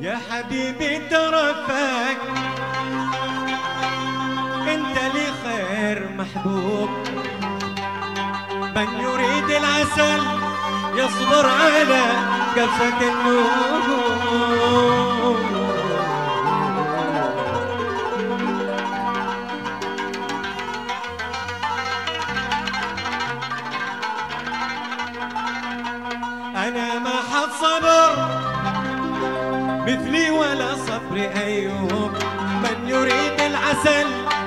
يا حبيبي ترفك انت لي خير محبوب. من يريد العسل يصبر على قفة النور مثلي ولا صبر أيوب من يريد العسل.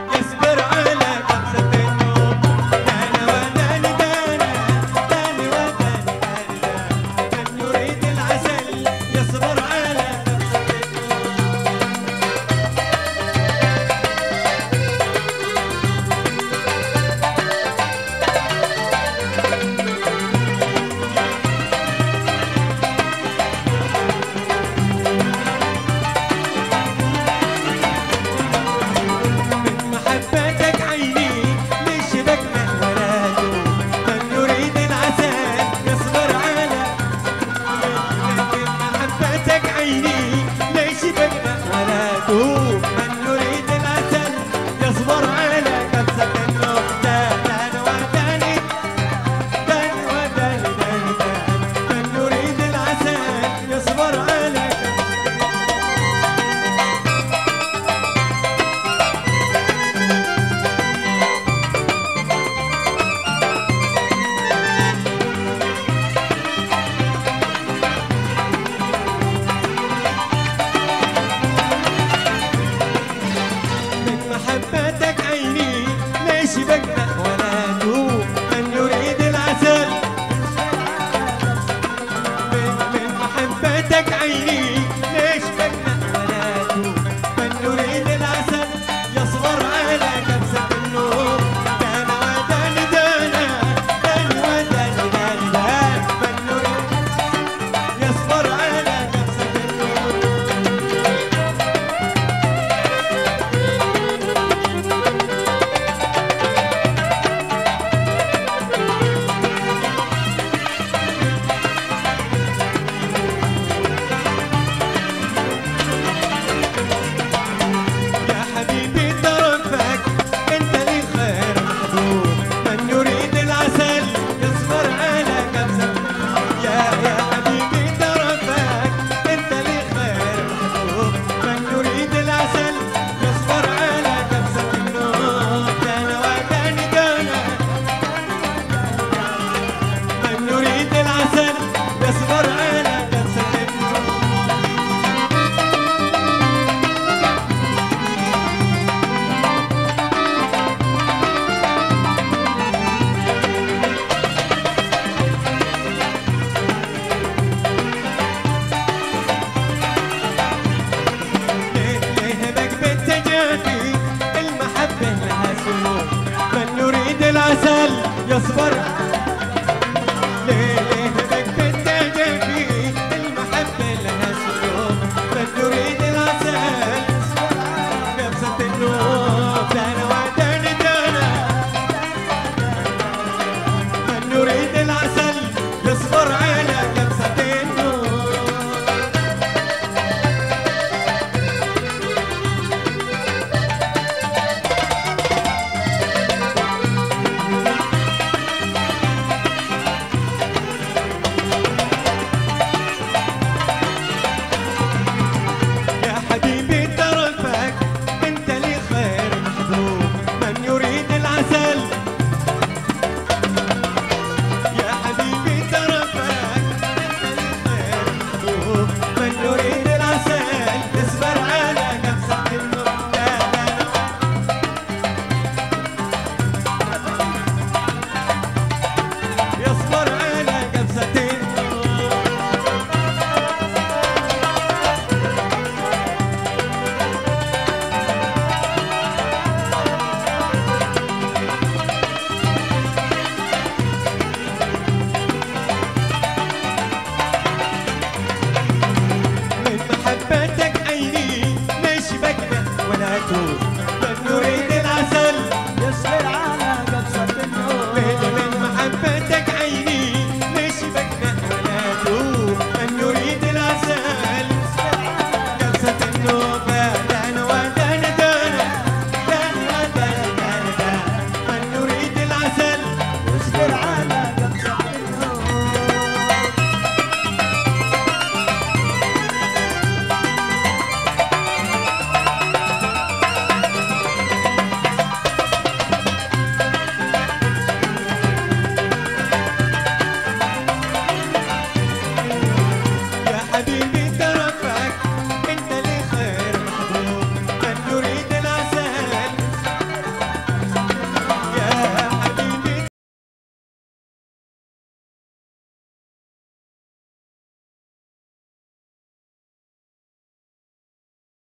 Yes, buddy.